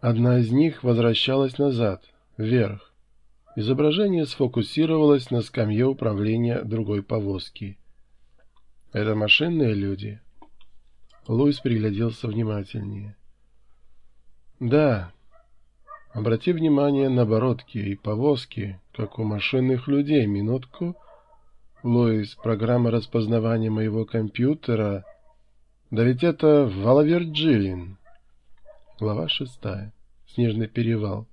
Одна из них возвращалась назад, вверх. Изображение сфокусировалось на скамье управления другой повозки. «Это машинные люди?» Луис пригляделся внимательнее. «Да. Обрати внимание на бородки и повозки, как у машинных людей. Минутку. Луис, программа распознавания моего компьютера. Да ведь это Валаверджилин». Глава шестая. Снежный перевал.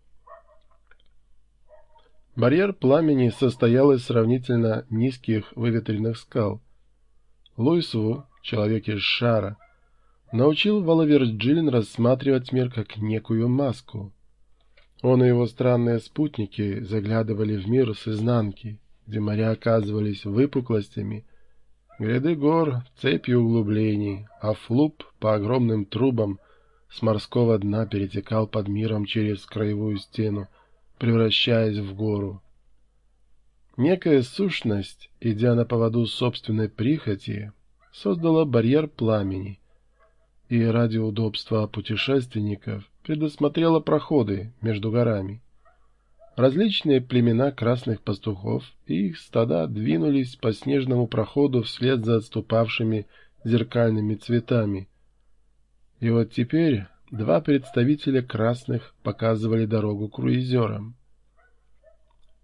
Барьер пламени состоял из сравнительно низких выветренных скал. Луис Ву, человек из шара, научил Валаверджилин рассматривать мир как некую маску. Он и его странные спутники заглядывали в мир с изнанки, где моря оказывались выпуклостями, гряды гор — цепью углублений, а флуп по огромным трубам с морского дна перетекал под миром через краевую стену, превращаясь в гору. Некая сущность, идя на поводу собственной прихоти, создала барьер пламени и ради удобства путешественников предусмотрела проходы между горами. Различные племена красных пастухов и их стада двинулись по снежному проходу вслед за отступавшими зеркальными цветами — и вот теперь два представителя красных показывали дорогу круизерам.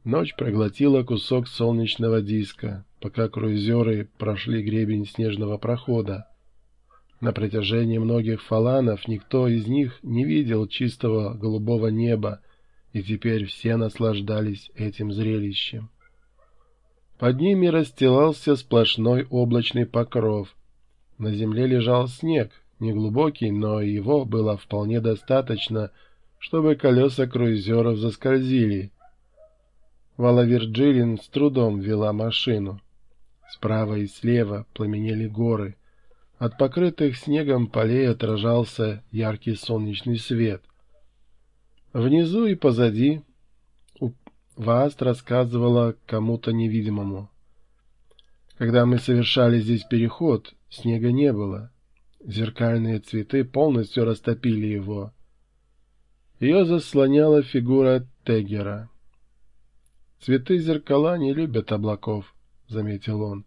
Ночь проглотила кусок солнечного диска, пока круизеры прошли гребень снежного прохода. На протяжении многих фаланов никто из них не видел чистого голубого неба, и теперь все наслаждались этим зрелищем. Под ними расстилался сплошной облачный покров. На земле лежал снег, неглубокий, но его было вполне достаточно, чтобы колеса круизеров заскользили. Вала Вирджилин с трудом вела машину. Справа и слева пламенели горы. От покрытых снегом полей отражался яркий солнечный свет. Внизу и позади Вааст рассказывала кому-то невидимому. Когда мы совершали здесь переход, снега не было. Зеркальные цветы полностью растопили его. Ее заслоняла фигура Тегера. «Цветы зеркала не любят облаков», — заметил он.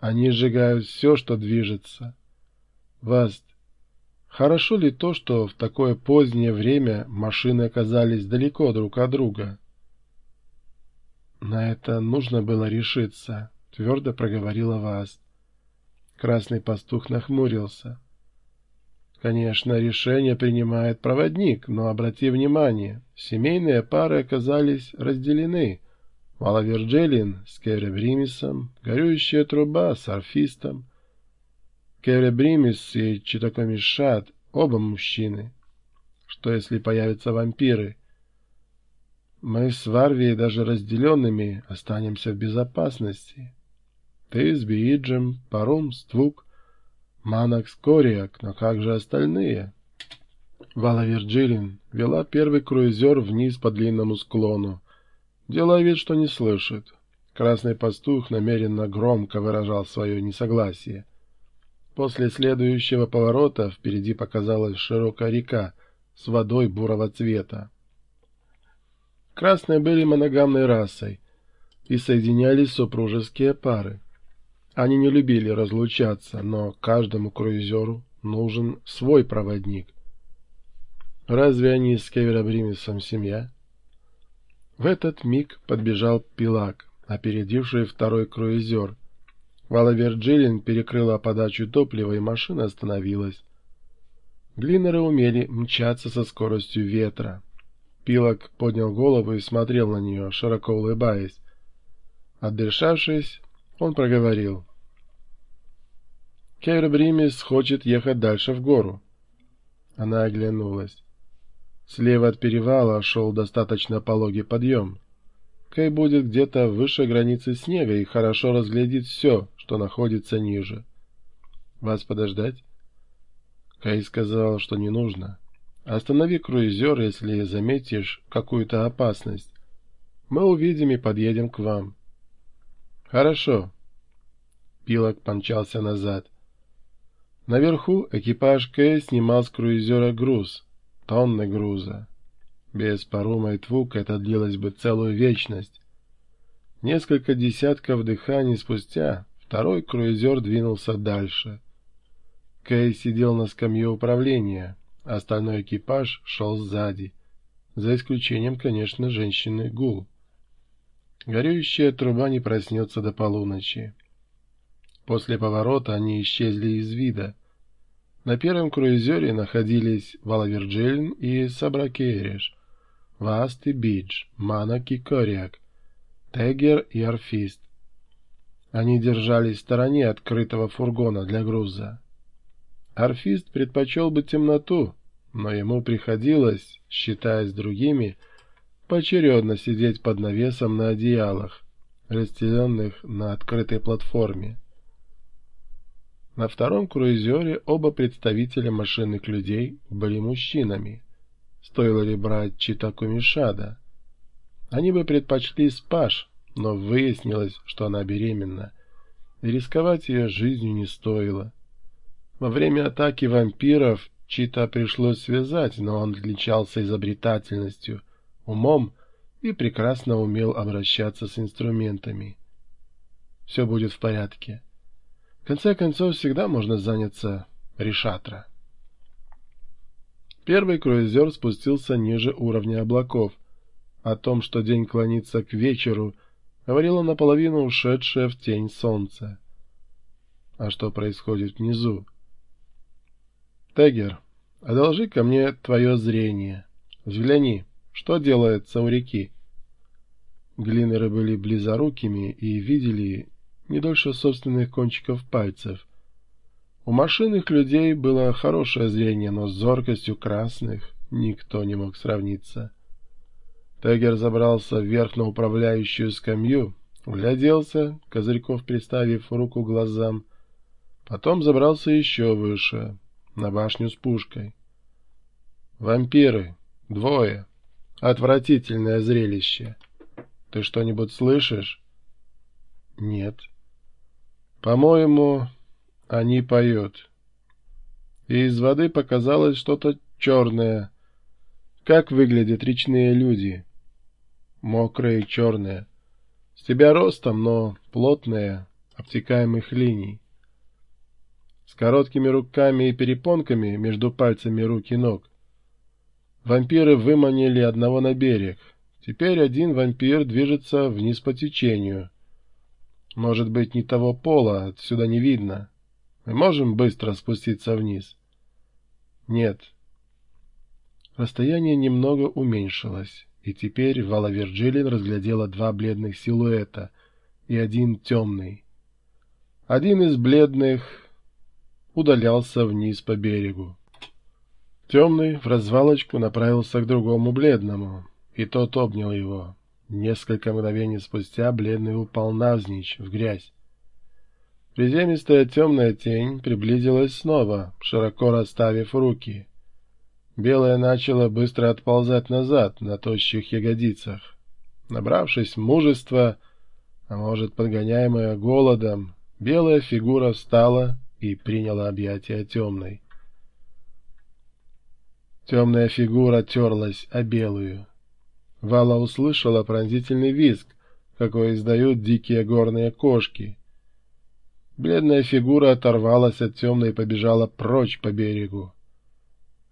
«Они сжигают все, что движется. Васт, хорошо ли то, что в такое позднее время машины оказались далеко друг от друга?» «На это нужно было решиться», — твердо проговорила Васт. Красный пастух нахмурился. Конечно, решение принимает проводник, но обрати внимание, семейные пары оказались разделены. Малаверджелин с Керебримисом, горюющая труба с арфистом. Керебримис и Читокомишат — оба мужчины. Что если появятся вампиры? Мы с Варвией даже разделенными останемся в безопасности. Ты с Бииджем, Парум, Ствук, Манакс, Кориак, но как же остальные? Вала Вирджилин вела первый круизер вниз по длинному склону. Делая вид, что не слышит. Красный пастух намеренно громко выражал свое несогласие. После следующего поворота впереди показалась широкая река с водой бурого цвета. Красные были моногамной расой и соединялись супружеские пары. Они не любили разлучаться, но каждому круизеру нужен свой проводник. Разве они с Кеверобримисом семья? В этот миг подбежал Пилак, опередивший второй круизер. Валаверджилин перекрыла подачу топлива, и машина остановилась. Глинеры умели мчаться со скоростью ветра. Пилок поднял голову и смотрел на нее, широко улыбаясь. Отдышавшись, он проговорил. Кейр Бримис хочет ехать дальше в гору. Она оглянулась. Слева от перевала шел достаточно пологий подъем. Кей будет где-то выше границы снега и хорошо разглядит все, что находится ниже. Вас подождать? Кей сказал, что не нужно. Останови круизер, если заметишь какую-то опасность. Мы увидим и подъедем к вам. «Хорошо». Пилок помчался назад. Наверху экипаж К снимал с круизера груз. тонны груза. Без парума и твук это длилось бы целую вечность. Несколько десятков дыханий спустя второй круизер двинулся дальше. Кэй сидел на скамье управления, остальной экипаж шел сзади, за исключением, конечно, женщины Гул. Горюющая труба не проснется до полуночи. После поворота они исчезли из вида. На первом круизере находились Валаверджелин и Сабракереш, Васт и Бидж, Манак и Кориак, Тегер и Арфист. Они держались в стороне открытого фургона для груза. Арфист предпочел бы темноту, но ему приходилось, считаясь другими, поочередно сидеть под навесом на одеялах, расстеленных на открытой платформе. На втором круизере оба представителя машинных людей были мужчинами. Стоило ли брать Читакумишада? Они бы предпочли Спаш, но выяснилось, что она беременна, и рисковать ее жизнью не стоило. Во время атаки вампиров Чита пришлось связать, но он отличался изобретательностью, умом и прекрасно умел обращаться с инструментами. Все будет в порядке. В конце концов, всегда можно заняться решатра. Первый круизер спустился ниже уровня облаков. О том, что день клонится к вечеру, говорило наполовину ушедшее в тень солнце. А что происходит внизу? Тегер, одолжи ко мне твое зрение. Взгляни, что делается у реки. Глинеры были близорукими и видели не дольше собственных кончиков пальцев. У машинных людей было хорошее зрение, но с зоркостью красных никто не мог сравниться. Тегер забрался вверх на управляющую скамью, угляделся, Козырьков приставив руку глазам, потом забрался еще выше, на башню с пушкой. «Вампиры! Двое! Отвратительное зрелище! Ты что-нибудь слышишь?» «Нет». По-моему, они поют. И из воды показалось что-то черное. Как выглядят речные люди? Мокрые черные. С тебя ростом, но плотные, обтекаемых линий. С короткими руками и перепонками между пальцами рук и ног. Вампиры выманили одного на берег. Теперь один вампир движется вниз по течению — может быть, не того пола, отсюда не видно. Мы можем быстро спуститься вниз? Нет. Расстояние немного уменьшилось, и теперь Вала Вирджилин разглядела два бледных силуэта и один темный. Один из бледных удалялся вниз по берегу. Темный в развалочку направился к другому бледному, и тот обнял его. Несколько мгновений спустя бледный упал навзничь, в грязь. Приземистая темная тень приблизилась снова, широко расставив руки. Белая начала быстро отползать назад на тощих ягодицах. Набравшись мужества, а может, подгоняемая голодом, белая фигура встала и приняла объятия темной. Темная фигура терлась о белую. Вала услышала пронзительный визг, какой издают дикие горные кошки. Бледная фигура оторвалась от темной и побежала прочь по берегу.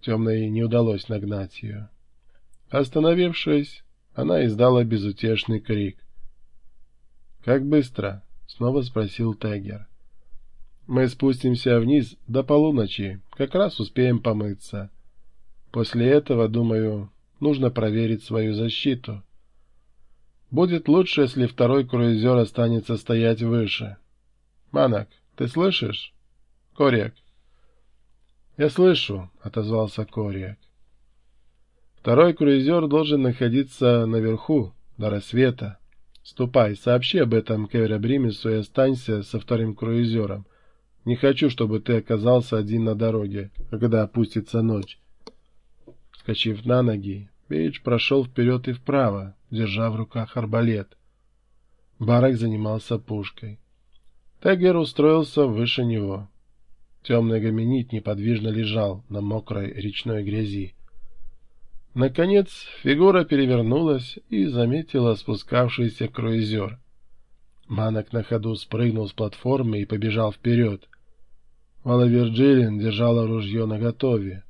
Темной не удалось нагнать ее. Остановившись, она издала безутешный крик. «Как быстро?» — снова спросил Тегер. «Мы спустимся вниз до полуночи, как раз успеем помыться. После этого, думаю, нужно проверить свою защиту. Будет лучше, если второй круизер останется стоять выше. Манак, ты слышишь? Кориак. Я слышу, отозвался Кориак. Второй круизер должен находиться наверху, до рассвета. Ступай, сообщи об этом Кевера Бримису и останься со вторым круизером. Не хочу, чтобы ты оказался один на дороге, когда опустится ночь. Вскочив на ноги, Пейдж прошел вперед и вправо, держа в руках арбалет. Барак занимался пушкой. Тегер устроился выше него. Темный гоминид неподвижно лежал на мокрой речной грязи. Наконец фигура перевернулась и заметила спускавшийся круизер. Манок на ходу спрыгнул с платформы и побежал вперед. Вала Вирджилин держала ружье наготове.